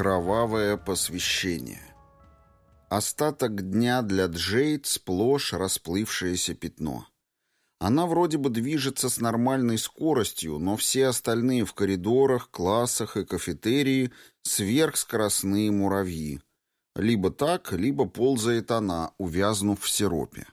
Кровавое посвящение. Остаток дня для Джейд сплошь расплывшееся пятно. Она вроде бы движется с нормальной скоростью, но все остальные в коридорах, классах и кафетерии сверхскоростные муравьи. Либо так, либо ползает она, увязнув в сиропе.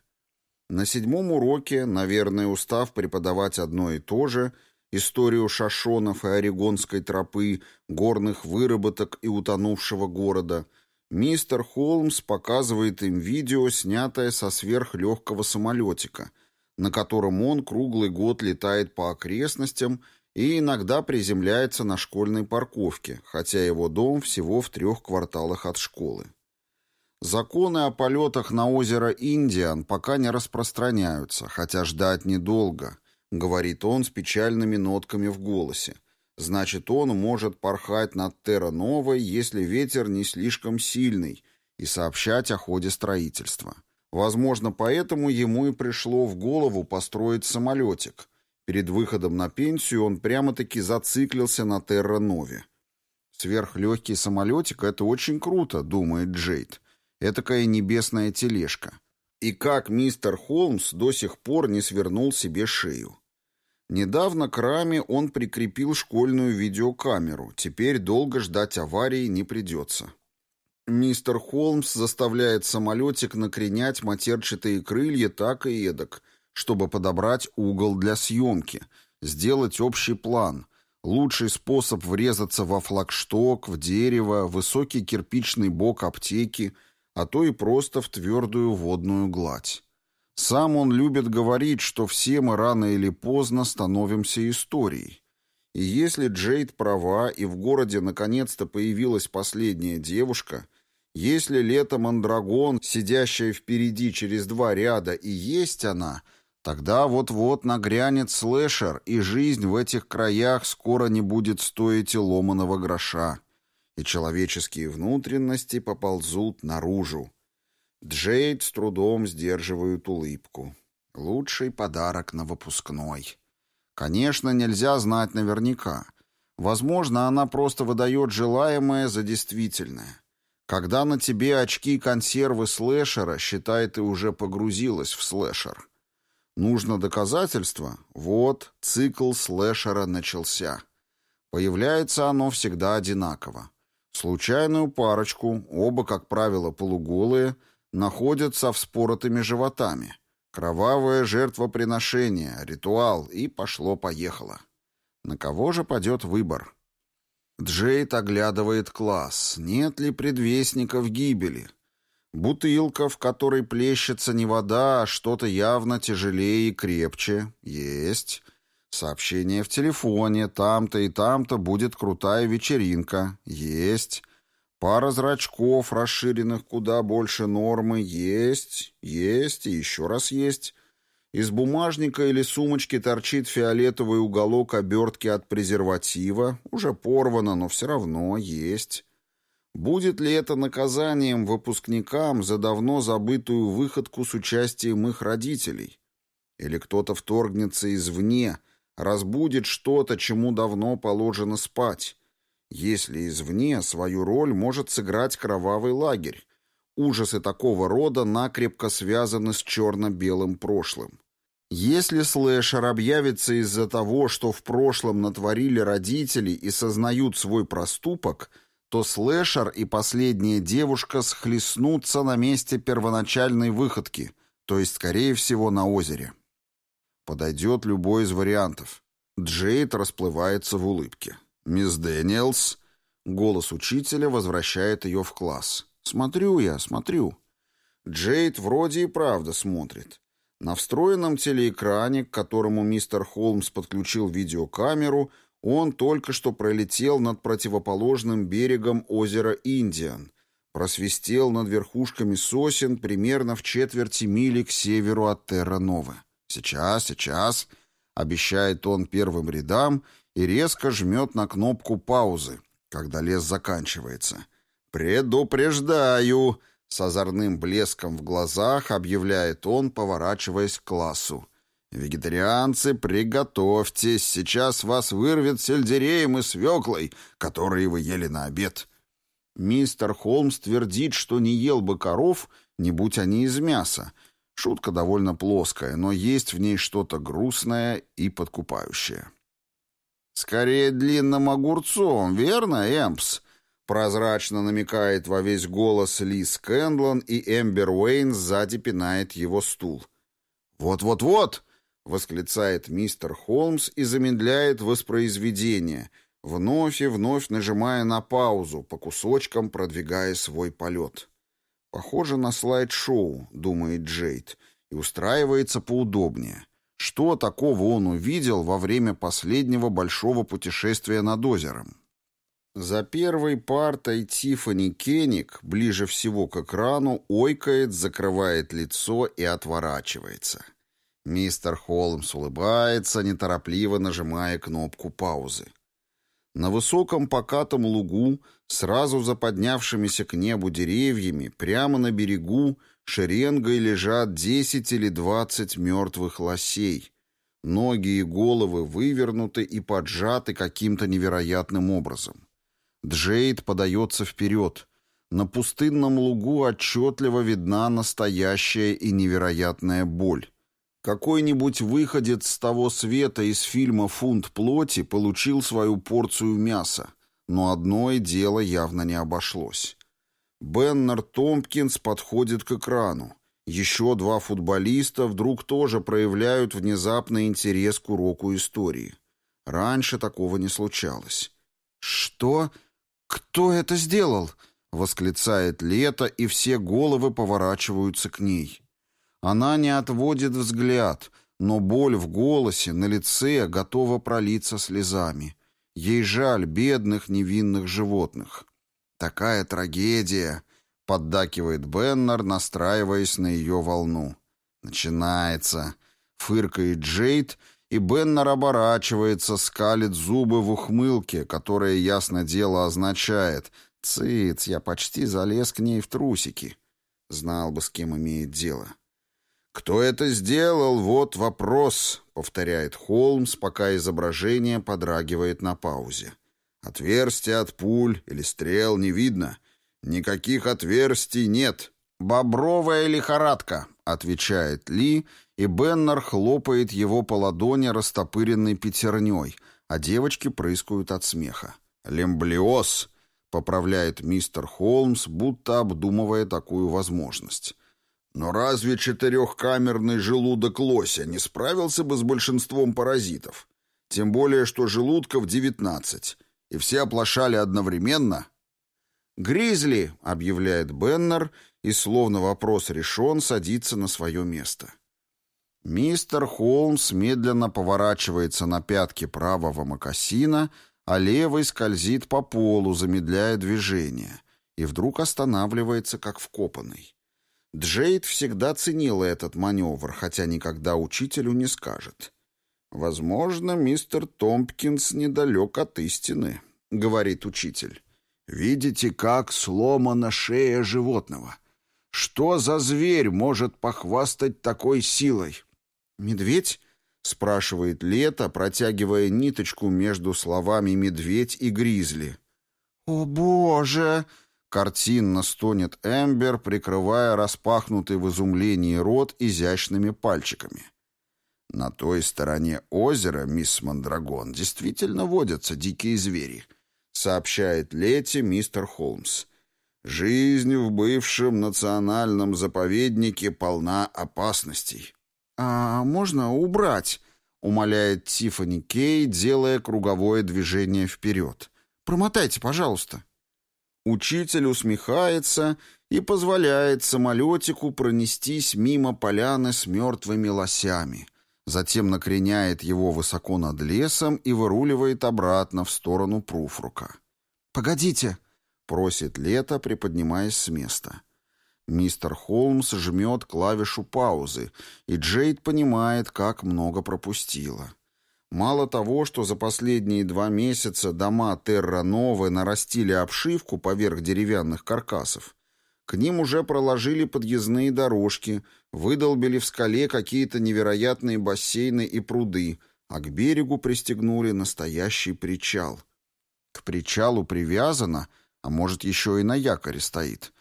На седьмом уроке, наверное, устав преподавать одно и то же – историю шашонов и орегонской тропы, горных выработок и утонувшего города, мистер Холмс показывает им видео, снятое со сверхлегкого самолетика, на котором он круглый год летает по окрестностям и иногда приземляется на школьной парковке, хотя его дом всего в трех кварталах от школы. Законы о полетах на озеро Индиан пока не распространяются, хотя ждать недолго – говорит он с печальными нотками в голосе. Значит, он может порхать над Терра-Новой, если ветер не слишком сильный, и сообщать о ходе строительства. Возможно, поэтому ему и пришло в голову построить самолетик. Перед выходом на пенсию он прямо-таки зациклился на Терра-Нове. Сверхлегкий самолетик — это очень круто, думает Джейд. Этакая небесная тележка. И как мистер Холмс до сих пор не свернул себе шею. Недавно к раме он прикрепил школьную видеокамеру, теперь долго ждать аварии не придется. Мистер Холмс заставляет самолетик накренять матерчатые крылья так и эдак, чтобы подобрать угол для съемки, сделать общий план, лучший способ врезаться во флагшток, в дерево, высокий кирпичный бок аптеки – а то и просто в твердую водную гладь. Сам он любит говорить, что все мы рано или поздно становимся историей. И если Джейд права, и в городе наконец-то появилась последняя девушка, если лето Мандрагон, сидящая впереди через два ряда, и есть она, тогда вот-вот нагрянет слэшер, и жизнь в этих краях скоро не будет стоить и ломаного гроша и человеческие внутренности поползут наружу. Джейд с трудом сдерживает улыбку. Лучший подарок на выпускной. Конечно, нельзя знать наверняка. Возможно, она просто выдает желаемое за действительное. Когда на тебе очки консервы слэшера, считай, ты уже погрузилась в слэшер. Нужно доказательство? Вот, цикл слэшера начался. Появляется оно всегда одинаково. Случайную парочку, оба, как правило, полуголые, находят со вспоротыми животами. Кровавое жертвоприношение, ритуал, и пошло-поехало. На кого же падет выбор? Джейд оглядывает класс. Нет ли предвестников гибели? Бутылка, в которой плещется не вода, а что-то явно тяжелее и крепче. Есть. Сообщение в телефоне, там-то и там-то будет крутая вечеринка. Есть. Пара зрачков, расширенных куда больше нормы. Есть. Есть и еще раз есть. Из бумажника или сумочки торчит фиолетовый уголок обертки от презерватива. Уже порвано, но все равно есть. Будет ли это наказанием выпускникам за давно забытую выходку с участием их родителей? Или кто-то вторгнется извне, разбудит что-то, чему давно положено спать. Если извне свою роль может сыграть кровавый лагерь. Ужасы такого рода накрепко связаны с черно-белым прошлым. Если слэшер объявится из-за того, что в прошлом натворили родители и сознают свой проступок, то слэшер и последняя девушка схлестнутся на месте первоначальной выходки, то есть, скорее всего, на озере. Подойдет любой из вариантов. Джейд расплывается в улыбке. «Мисс Дэниелс...» Голос учителя возвращает ее в класс. «Смотрю я, смотрю». Джейд вроде и правда смотрит. На встроенном телеэкране, к которому мистер Холмс подключил видеокамеру, он только что пролетел над противоположным берегом озера Индиан, просвистел над верхушками сосен примерно в четверти мили к северу от Терра-Новы. «Сейчас, сейчас», — обещает он первым рядам и резко жмет на кнопку паузы, когда лес заканчивается. «Предупреждаю!» — с озорным блеском в глазах объявляет он, поворачиваясь к классу. «Вегетарианцы, приготовьтесь, сейчас вас вырвет сельдереем и свеклой, которые вы ели на обед». Мистер Холмс твердит, что не ел бы коров, не будь они из мяса. Шутка довольно плоская, но есть в ней что-то грустное и подкупающее. «Скорее длинным огурцом, верно, Эмпс?» Прозрачно намекает во весь голос Лиз Кэндлон, и Эмбер Уэйн сзади пинает его стул. «Вот-вот-вот!» — восклицает мистер Холмс и замедляет воспроизведение, вновь и вновь нажимая на паузу, по кусочкам продвигая свой полет. «Похоже на слайд-шоу», — думает Джейд, и устраивается поудобнее. Что такого он увидел во время последнего большого путешествия над озером? За первой партой Тиффани Кеник, ближе всего к экрану, ойкает, закрывает лицо и отворачивается. Мистер Холмс улыбается, неторопливо нажимая кнопку паузы. На высоком покатом лугу, сразу за поднявшимися к небу деревьями, прямо на берегу, шеренгой лежат десять или двадцать мертвых лосей. Ноги и головы вывернуты и поджаты каким-то невероятным образом. Джейд подается вперед. На пустынном лугу отчетливо видна настоящая и невероятная боль. Какой-нибудь выходец с того света из фильма «Фунт плоти» получил свою порцию мяса, но одно дело явно не обошлось. Беннер Томпкинс подходит к экрану. Еще два футболиста вдруг тоже проявляют внезапный интерес к уроку истории. Раньше такого не случалось. «Что? Кто это сделал?» — восклицает Лето, и все головы поворачиваются к ней. Она не отводит взгляд, но боль в голосе, на лице готова пролиться слезами. Ей жаль бедных невинных животных. «Такая трагедия!» — поддакивает Беннер, настраиваясь на ее волну. «Начинается!» — фыркает Джейд, и Беннер оборачивается, скалит зубы в ухмылке, которая, ясно дело, означает «Цыц, я почти залез к ней в трусики». Знал бы, с кем имеет дело. «Кто это сделал? Вот вопрос», — повторяет Холмс, пока изображение подрагивает на паузе. «Отверстия от пуль или стрел не видно. Никаких отверстий нет». «Бобровая лихорадка», — отвечает Ли, и Беннер хлопает его по ладони растопыренной пятерней, а девочки прыскают от смеха. «Лемблиоз», — поправляет мистер Холмс, будто обдумывая такую возможность. Но разве четырехкамерный желудок лося не справился бы с большинством паразитов? Тем более, что желудков девятнадцать, и все оплошали одновременно. «Гризли!» — объявляет Беннер, и, словно вопрос решен, садится на свое место. Мистер Холмс медленно поворачивается на пятки правого мокасина, а левый скользит по полу, замедляя движение, и вдруг останавливается, как вкопанный. Джейд всегда ценила этот маневр, хотя никогда учителю не скажет. «Возможно, мистер Томпкинс недалек от истины», — говорит учитель. «Видите, как сломана шея животного? Что за зверь может похвастать такой силой?» «Медведь?» — спрашивает Лето, протягивая ниточку между словами «медведь» и «гризли». «О, боже!» Картинно стонет Эмбер, прикрывая распахнутый в изумлении рот изящными пальчиками. На той стороне озера, мисс Мандрагон, действительно водятся дикие звери, сообщает Лети мистер Холмс. Жизнь в бывшем национальном заповеднике полна опасностей. А можно убрать? умоляет Тиффани Кей, делая круговое движение вперед. Промотайте, пожалуйста. Учитель усмехается и позволяет самолетику пронестись мимо поляны с мертвыми лосями. Затем накреняет его высоко над лесом и выруливает обратно в сторону Пруфрука. «Погодите!» — просит Лето, приподнимаясь с места. Мистер Холмс жмет клавишу паузы, и Джейд понимает, как много пропустила. Мало того, что за последние два месяца дома Терра-Новы нарастили обшивку поверх деревянных каркасов, к ним уже проложили подъездные дорожки, выдолбили в скале какие-то невероятные бассейны и пруды, а к берегу пристегнули настоящий причал. К причалу привязана, А может, еще и на якоре стоит.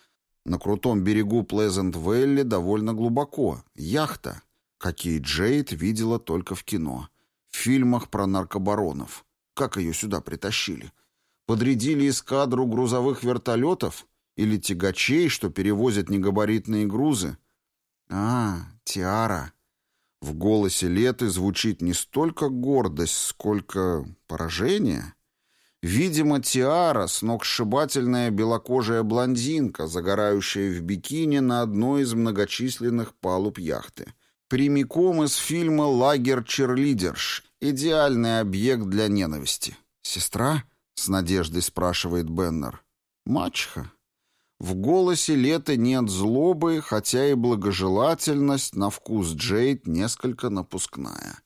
На крутом берегу Плезент-Вэлли довольно глубоко. Яхта, какие Джейд видела только в кино. Фильмах про наркобаронов. Как ее сюда притащили? Подрядили эскадру грузовых вертолетов? Или тягачей, что перевозят негабаритные грузы? А, Тиара. В голосе Леты звучит не столько гордость, сколько поражение. Видимо, Тиара — сногсшибательная белокожая блондинка, загорающая в бикини на одной из многочисленных палуб яхты. Прямиком из фильма «Лагерь черлидерш» — идеальный объект для ненависти. «Сестра?» — с надеждой спрашивает Беннер. «Мачеха». В голосе Леты нет злобы, хотя и благожелательность на вкус Джейд несколько напускная.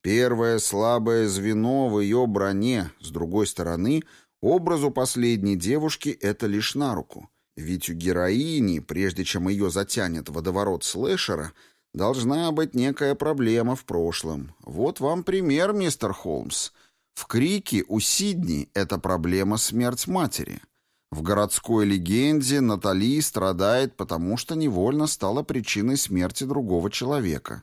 Первое слабое звено в ее броне, с другой стороны, образу последней девушки это лишь на руку. Ведь у героини, прежде чем ее затянет водоворот слэшера, должна быть некая проблема в прошлом. Вот вам пример, мистер Холмс. В «Крике» у Сидни эта проблема смерть матери — в городской легенде Натали страдает, потому что невольно стала причиной смерти другого человека.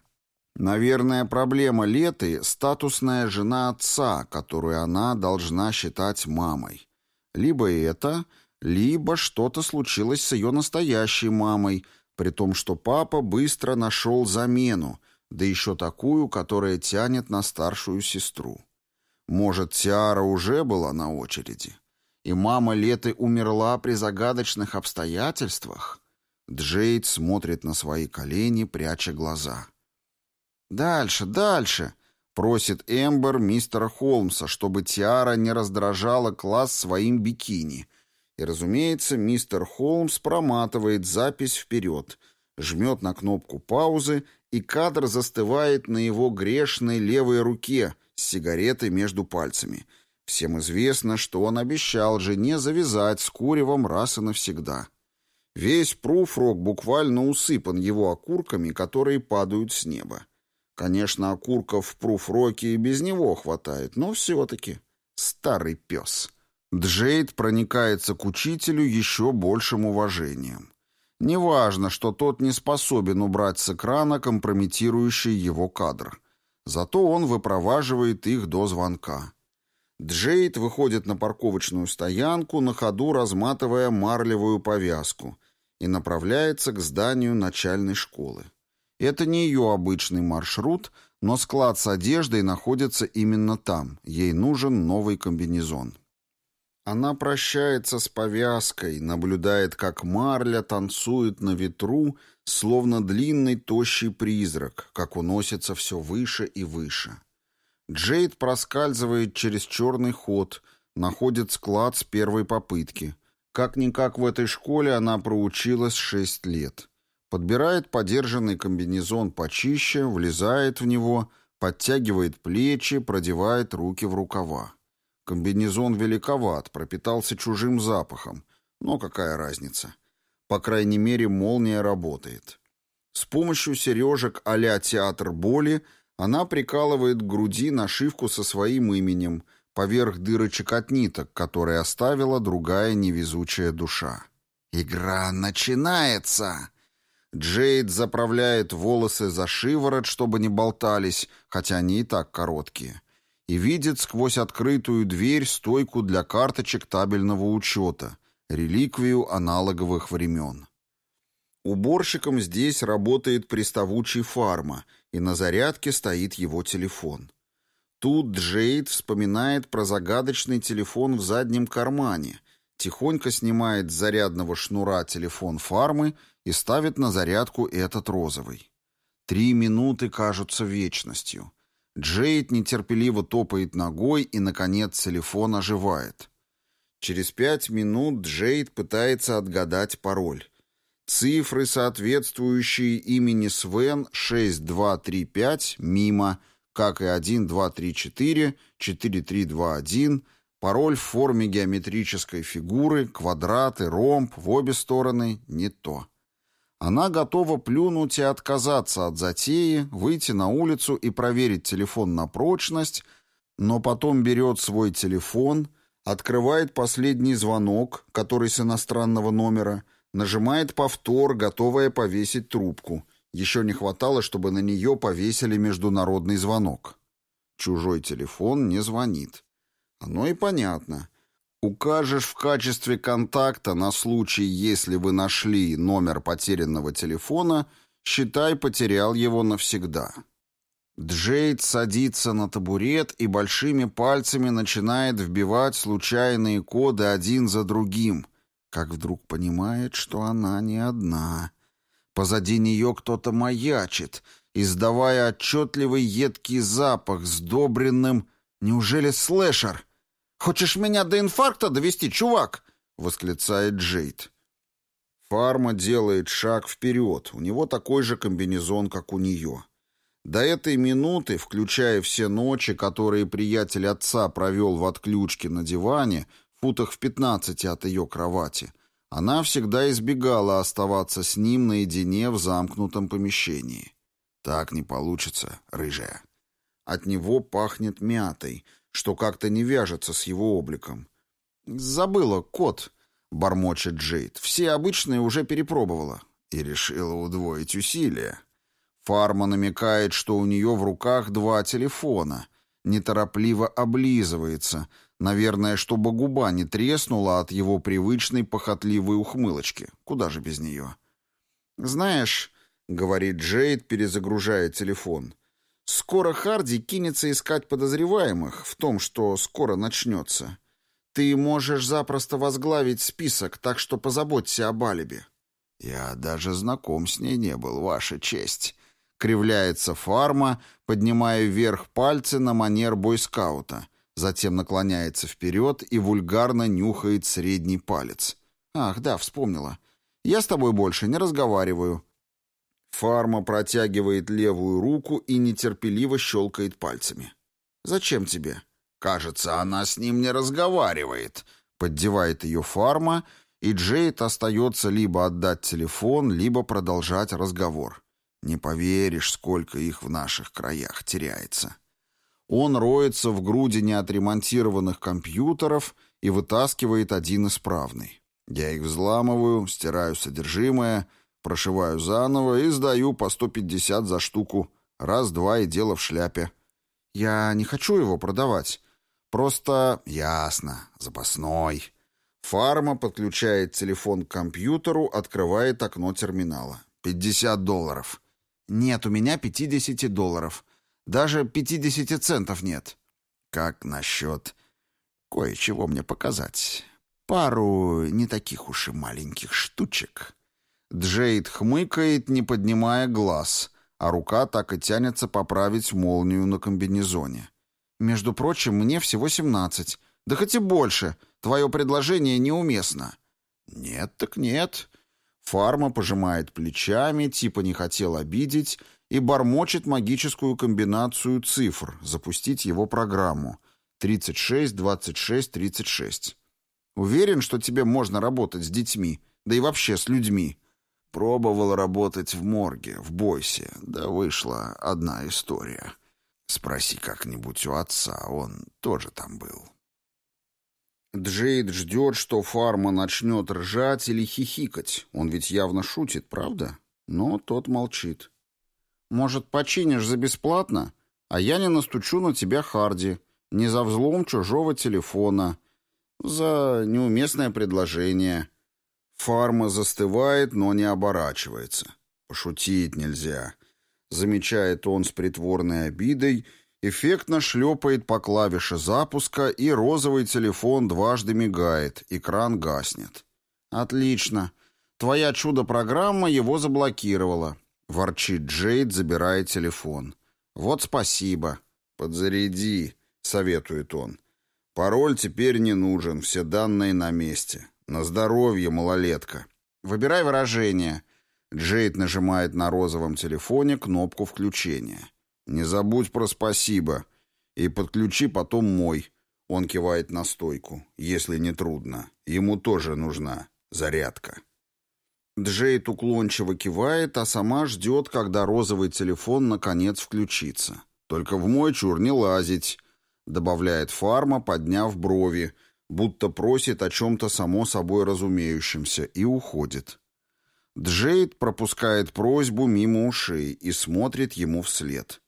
Наверное, проблема Леты — статусная жена отца, которую она должна считать мамой. Либо это, либо что-то случилось с ее настоящей мамой, при том, что папа быстро нашел замену, да еще такую, которая тянет на старшую сестру. Может, Тиара уже была на очереди? и мама Леты умерла при загадочных обстоятельствах, Джейд смотрит на свои колени, пряча глаза. «Дальше, дальше!» — просит Эмбер мистера Холмса, чтобы Тиара не раздражала класс своим бикини. И, разумеется, мистер Холмс проматывает запись вперед, жмет на кнопку паузы, и кадр застывает на его грешной левой руке с сигаретой между пальцами — Всем известно, что он обещал жене завязать с куревом раз и навсегда. Весь пруфрок буквально усыпан его окурками, которые падают с неба. Конечно, окурков в пруфроке и без него хватает, но все-таки старый пес. Джейд проникается к учителю еще большим уважением. Неважно, что тот не способен убрать с экрана компрометирующий его кадр. Зато он выпроваживает их до звонка. Джейд выходит на парковочную стоянку, на ходу разматывая марлевую повязку, и направляется к зданию начальной школы. Это не ее обычный маршрут, но склад с одеждой находится именно там. Ей нужен новый комбинезон. Она прощается с повязкой, наблюдает, как марля танцует на ветру, словно длинный тощий призрак, как уносится все выше и выше. Джейд проскальзывает через черный ход, находит склад с первой попытки. Как-никак в этой школе она проучилась шесть лет. Подбирает подержанный комбинезон почище, влезает в него, подтягивает плечи, продевает руки в рукава. Комбинезон великоват, пропитался чужим запахом. Но какая разница? По крайней мере, молния работает. С помощью сережек а-ля театр боли она прикалывает к груди нашивку со своим именем, поверх дырочек от ниток, которые оставила другая невезучая душа. «Игра начинается!» Джейд заправляет волосы за шиворот, чтобы не болтались, хотя они и так короткие, и видит сквозь открытую дверь стойку для карточек табельного учета, реликвию аналоговых времен. Уборщиком здесь работает приставучий фарма — и на зарядке стоит его телефон. Тут Джейд вспоминает про загадочный телефон в заднем кармане, тихонько снимает с зарядного шнура телефон фармы и ставит на зарядку этот розовый. Три минуты кажутся вечностью. Джейд нетерпеливо топает ногой, и, наконец, телефон оживает. Через пять минут Джейд пытается отгадать пароль. Цифры, соответствующие имени Свен 6235, мимо, как и 1234, 4321, пароль в форме геометрической фигуры, квадраты, ромб, в обе стороны не то. Она готова плюнуть и отказаться от затеи, выйти на улицу и проверить телефон на прочность, но потом берет свой телефон, Открывает последний звонок, который с иностранного номера, нажимает повтор, готовая повесить трубку. Еще не хватало, чтобы на нее повесили международный звонок. Чужой телефон не звонит. Оно и понятно. Укажешь в качестве контакта на случай, если вы нашли номер потерянного телефона, считай, потерял его навсегда. Джейд садится на табурет и большими пальцами начинает вбивать случайные коды один за другим, как вдруг понимает, что она не одна. Позади нее кто-то маячит, издавая отчетливый едкий запах, сдобренным... Неужели слэшер? «Хочешь меня до инфаркта довести, чувак?» — восклицает Джейд. Фарма делает шаг вперед. У него такой же комбинезон, как у нее. До этой минуты, включая все ночи, которые приятель отца провел в отключке на диване, футах в пятнадцати от ее кровати, она всегда избегала оставаться с ним наедине в замкнутом помещении. Так не получится, рыжая. От него пахнет мятой, что как-то не вяжется с его обликом. «Забыла, кот», — бормочет Джейд. «Все обычные уже перепробовала». И решила удвоить усилия. Фарма намекает, что у нее в руках два телефона. Неторопливо облизывается, наверное, чтобы губа не треснула от его привычной похотливой ухмылочки. Куда же без нее? «Знаешь», — говорит Джейд, перезагружая телефон, — «скоро Харди кинется искать подозреваемых в том, что скоро начнется. Ты можешь запросто возглавить список, так что позаботься об алиби». «Я даже знаком с ней не был, Ваша честь», Кривляется фарма, поднимая вверх пальцы на манер бойскаута. Затем наклоняется вперед и вульгарно нюхает средний палец. «Ах, да, вспомнила. Я с тобой больше не разговариваю». Фарма протягивает левую руку и нетерпеливо щелкает пальцами. «Зачем тебе?» «Кажется, она с ним не разговаривает», — поддевает ее фарма, и Джейд остается либо отдать телефон, либо продолжать разговор. Не поверишь, сколько их в наших краях теряется. Он роется в груди неотремонтированных компьютеров и вытаскивает один исправный. Я их взламываю, стираю содержимое, прошиваю заново и сдаю по 150 за штуку. Раз-два и дело в шляпе. Я не хочу его продавать. Просто... Ясно. Запасной. Фарма подключает телефон к компьютеру, открывает окно терминала. 50 долларов. «Нет у меня 50 долларов. Даже 50 центов нет». «Как насчет кое-чего мне показать? Пару не таких уж и маленьких штучек». Джейд хмыкает, не поднимая глаз, а рука так и тянется поправить молнию на комбинезоне. «Между прочим, мне всего 17. Да хоть и больше. Твое предложение неуместно». «Нет так нет. Фарма пожимает плечами, типа не хотел обидеть, и бормочет магическую комбинацию цифр, запустить его программу. 36, 26, 36. Уверен, что тебе можно работать с детьми, да и вообще с людьми. Пробовал работать в морге, в Бойсе, да вышла одна история. Спроси как-нибудь у отца, он тоже там был. Джейд ждет, что Фарма начнет ржать или хихикать. Он ведь явно шутит, правда? Но тот молчит. «Может, починишь за бесплатно? А я не настучу на тебя, Харди. Не за взлом чужого телефона. За неуместное предложение». Фарма застывает, но не оборачивается. «Пошутить нельзя», — замечает он с притворной обидой — Эффектно шлепает по клавише запуска, и розовый телефон дважды мигает, экран гаснет. «Отлично. Твоя чудо-программа его заблокировала», — ворчит Джейд, забирая телефон. «Вот спасибо». «Подзаряди», — советует он. «Пароль теперь не нужен, все данные на месте. На здоровье, малолетка». «Выбирай выражение». Джейд нажимает на розовом телефоне кнопку включения. «Не забудь про спасибо. И подключи потом мой». Он кивает на стойку. «Если не трудно. Ему тоже нужна зарядка». Джейд уклончиво кивает, а сама ждет, когда розовый телефон наконец включится. «Только в мой чур не лазить», — добавляет фарма, подняв брови, будто просит о чем-то само собой разумеющемся, и уходит. Джейд пропускает просьбу мимо ушей и смотрит ему вслед.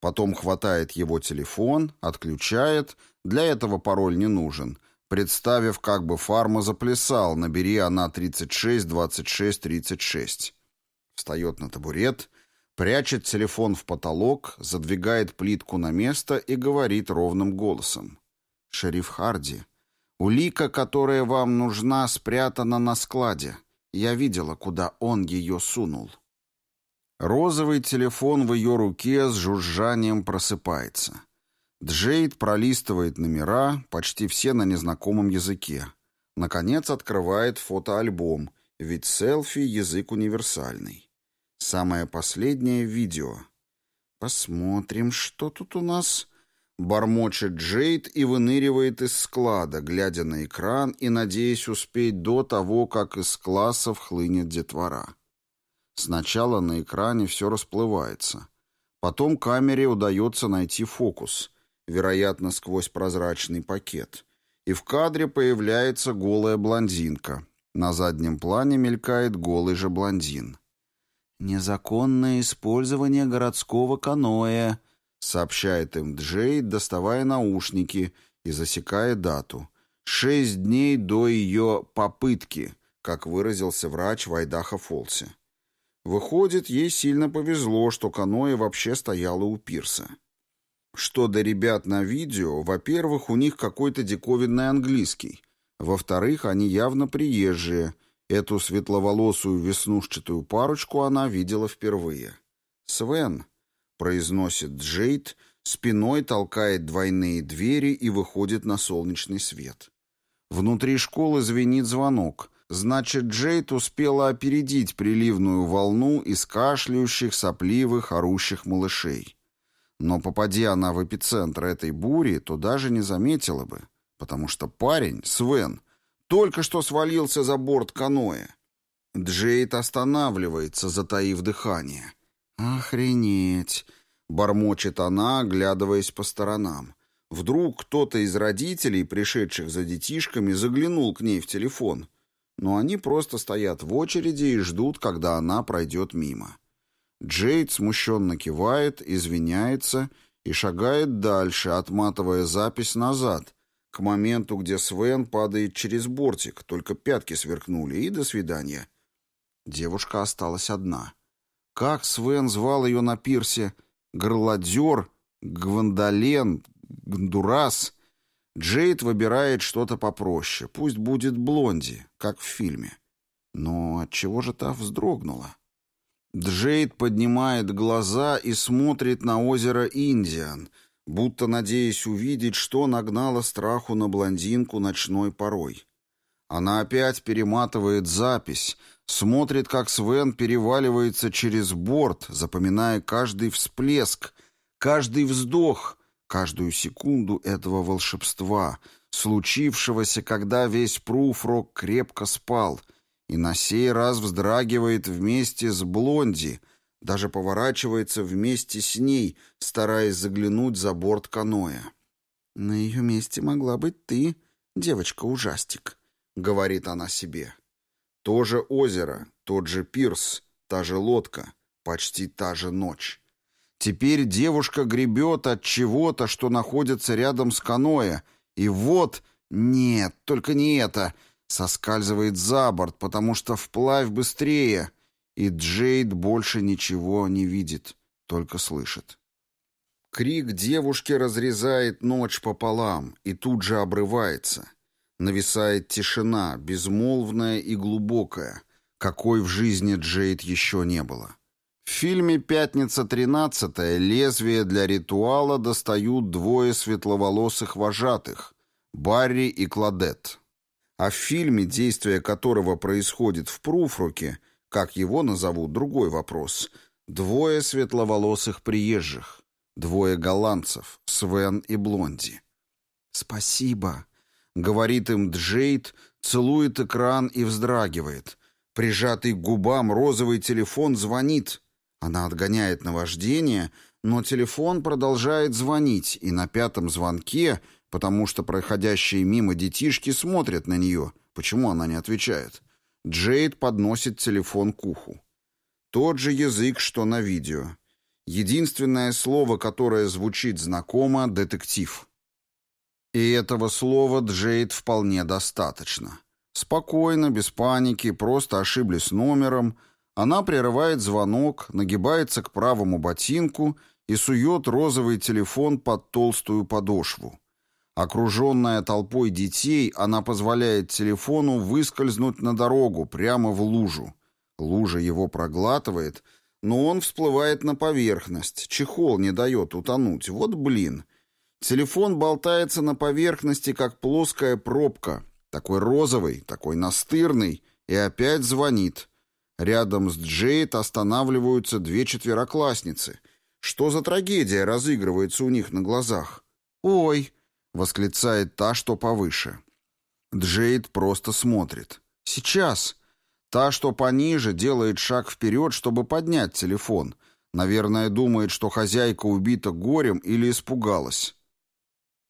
Потом хватает его телефон, отключает, для этого пароль не нужен, представив, как бы фарма заплясал, набери она 36 26 36. Встает на табурет, прячет телефон в потолок, задвигает плитку на место и говорит ровным голосом. «Шериф Харди, улика, которая вам нужна, спрятана на складе. Я видела, куда он ее сунул». Розовый телефон в ее руке с жужжанием просыпается. Джейд пролистывает номера, почти все на незнакомом языке. Наконец открывает фотоальбом, ведь селфи — язык универсальный. Самое последнее видео. «Посмотрим, что тут у нас...» Бормочет Джейд и выныривает из склада, глядя на экран и надеясь успеть до того, как из классов хлынет детвора. Сначала на экране все расплывается. Потом камере удается найти фокус, вероятно, сквозь прозрачный пакет. И в кадре появляется голая блондинка. На заднем плане мелькает голый же блондин. «Незаконное использование городского каноэ», — сообщает им Джейд, доставая наушники и засекая дату. «Шесть дней до ее попытки», как выразился врач в Айдахо-Фолсе. Выходит, ей сильно повезло, что каноэ вообще стояло у пирса. Что до ребят на видео, во-первых, у них какой-то диковинный английский. Во-вторых, они явно приезжие. Эту светловолосую веснушчатую парочку она видела впервые. «Свен», — произносит Джейд, спиной толкает двойные двери и выходит на солнечный свет. Внутри школы звенит звонок — Значит, Джейд успела опередить приливную волну из кашляющих, сопливых, орущих малышей. Но попади она в эпицентр этой бури, то даже не заметила бы, потому что парень, Свен, только что свалился за борт каноэ. Джейд останавливается, затаив дыхание. «Охренеть!» — бормочет она, оглядываясь по сторонам. Вдруг кто-то из родителей, пришедших за детишками, заглянул к ней в телефон — но они просто стоят в очереди и ждут, когда она пройдет мимо. Джейд смущенно кивает, извиняется и шагает дальше, отматывая запись назад, к моменту, где Свен падает через бортик, только пятки сверкнули, и до свидания. Девушка осталась одна. Как Свен звал ее на пирсе? Горлодер? Гвандолен? Гндурас? Джейд выбирает что-то попроще. Пусть будет Блонди, как в фильме. Но от чего же та вздрогнула? Джейд поднимает глаза и смотрит на озеро Индиан, будто надеясь увидеть, что нагнало страху на блондинку ночной порой. Она опять перематывает запись, смотрит, как Свен переваливается через борт, запоминая каждый всплеск, каждый вздох, каждую секунду этого волшебства, случившегося, когда весь Пруфрок крепко спал, и на сей раз вздрагивает вместе с Блонди, даже поворачивается вместе с ней, стараясь заглянуть за борт каноэ. «На ее месте могла быть ты, девочка-ужастик», — говорит она себе. То же озеро, тот же пирс, та же лодка, почти та же ночь. Теперь девушка гребет от чего-то, что находится рядом с каноэ, и вот... Нет, только не это. Соскальзывает за борт, потому что вплавь быстрее. И Джейд больше ничего не видит, только слышит. Крик девушки разрезает ночь пополам и тут же обрывается. Нависает тишина, безмолвная и глубокая, какой в жизни Джейд еще не было. В фильме «Пятница 13 лезвие для ритуала достают двое светловолосых вожатых – Барри и Кладет. А в фильме, действие которого происходит в Пруфруке, как его назовут, другой вопрос – двое светловолосых приезжих, двое голландцев – Свен и Блонди. «Спасибо», — говорит им Джейд, целует экран и вздрагивает. Прижатый к губам розовый телефон звонит — она отгоняет наваждение, но телефон продолжает звонить, и на пятом звонке, потому что проходящие мимо детишки смотрят на нее. Почему она не отвечает? Джейд подносит телефон к уху. Тот же язык, что на видео. Единственное слово, которое звучит знакомо — детектив. И этого слова Джейд вполне достаточно. Спокойно, без паники, просто ошиблись номером. Она прерывает звонок, нагибается к правому ботинку и сует розовый телефон под толстую подошву. Окруженная толпой детей, она позволяет телефону выскользнуть на дорогу, прямо в лужу. Лужа его проглатывает — но он всплывает на поверхность, чехол не дает утонуть. Вот блин. Телефон болтается на поверхности, как плоская пробка. Такой розовый, такой настырный, и опять звонит. Рядом с Джейд останавливаются две четвероклассницы. Что за трагедия разыгрывается у них на глазах? «Ой!» — восклицает та, что повыше. Джейд просто смотрит. «Сейчас!» Та, что пониже, делает шаг вперед, чтобы поднять телефон. Наверное, думает, что хозяйка убита горем или испугалась.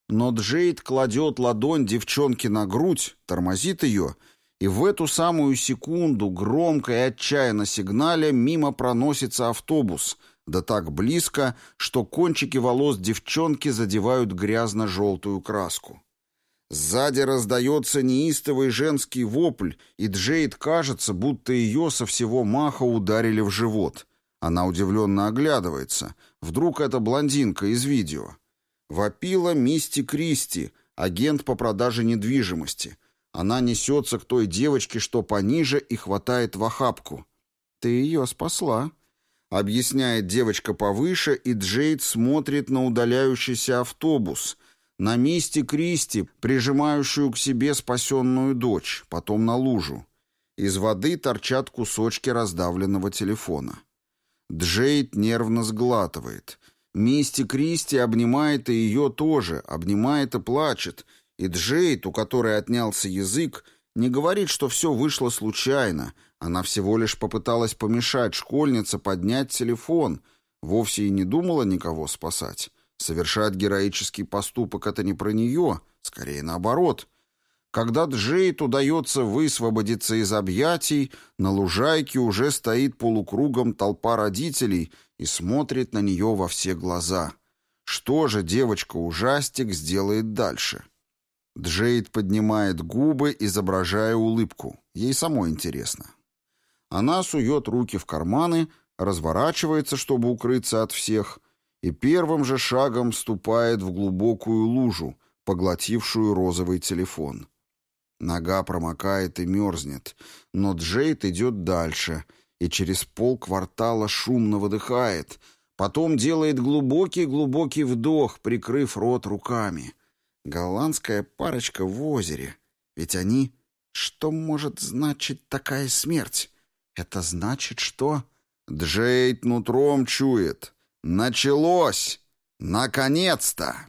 Но Джейд кладет ладонь девчонке на грудь, тормозит ее, и в эту самую секунду, громко и отчаянно сигналя, мимо проносится автобус, да так близко, что кончики волос девчонки задевают грязно-желтую краску. Сзади раздается неистовый женский вопль, и Джейд кажется, будто ее со всего маха ударили в живот. Она удивленно оглядывается. Вдруг это блондинка из видео. Вопила Мисти Кристи, агент по продаже недвижимости. Она несется к той девочке, что пониже, и хватает в охапку. «Ты ее спасла», — объясняет девочка повыше, и Джейд смотрит на удаляющийся автобус — на месте Кристи, прижимающую к себе спасенную дочь, потом на лужу. Из воды торчат кусочки раздавленного телефона. Джейд нервно сглатывает. Мисти Кристи обнимает и ее тоже, обнимает и плачет. И Джейд, у которой отнялся язык, не говорит, что все вышло случайно. Она всего лишь попыталась помешать школьнице поднять телефон, вовсе и не думала никого спасать. Совершать героический поступок — это не про нее, скорее наоборот. Когда Джейд удается высвободиться из объятий, на лужайке уже стоит полукругом толпа родителей и смотрит на нее во все глаза. Что же девочка-ужастик сделает дальше? Джейд поднимает губы, изображая улыбку. Ей самой интересно. Она сует руки в карманы, разворачивается, чтобы укрыться от всех — и первым же шагом ступает в глубокую лужу, поглотившую розовый телефон. Нога промокает и мерзнет, но Джейд идет дальше и через полквартала шумно выдыхает, потом делает глубокий-глубокий вдох, прикрыв рот руками. Голландская парочка в озере. Ведь они... Что может значить такая смерть? Это значит, что... Джейд нутром чует. Началось! Наконец-то!